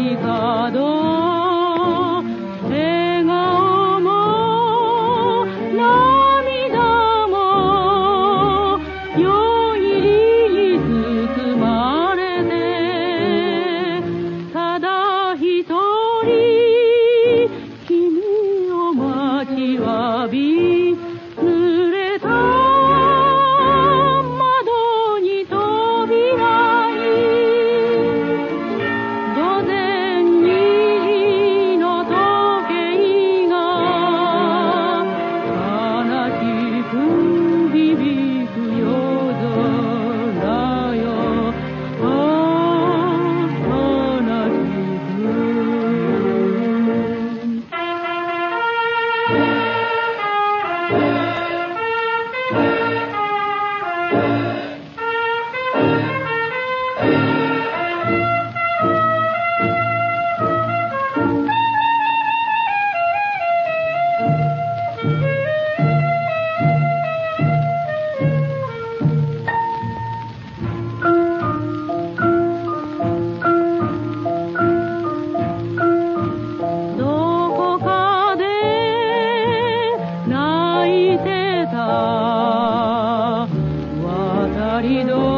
agitado. florido